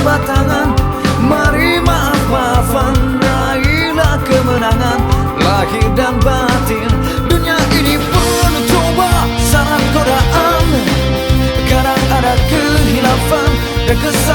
Mari berjabat tangan Mari maaf-maafan Raihlah kemenangan. Lahir dan batin Dunia ini penuh coba Syarat godaan Kadang ada kehilafan dan kesalahan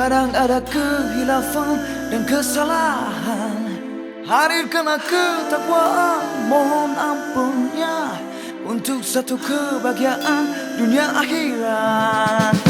Kadang ada kehilafan dan kesalahan. Hadirkanlah ketakwaan mohon ampunnya Untuk satu kebahagiaan dunia akhirat